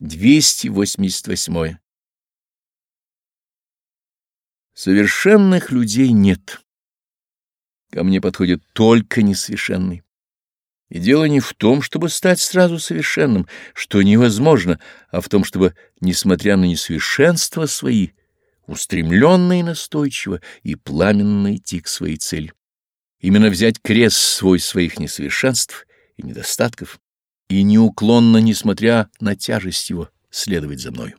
288. Совершенных людей нет. Ко мне подходят только несовершенные. И дело не в том, чтобы стать сразу совершенным, что невозможно, а в том, чтобы, несмотря на несовершенства свои, устремленно и настойчиво и пламенно идти к своей цели. Именно взять крест свой своих несовершенств и недостатков и неуклонно, несмотря на тяжесть его, следовать за мною.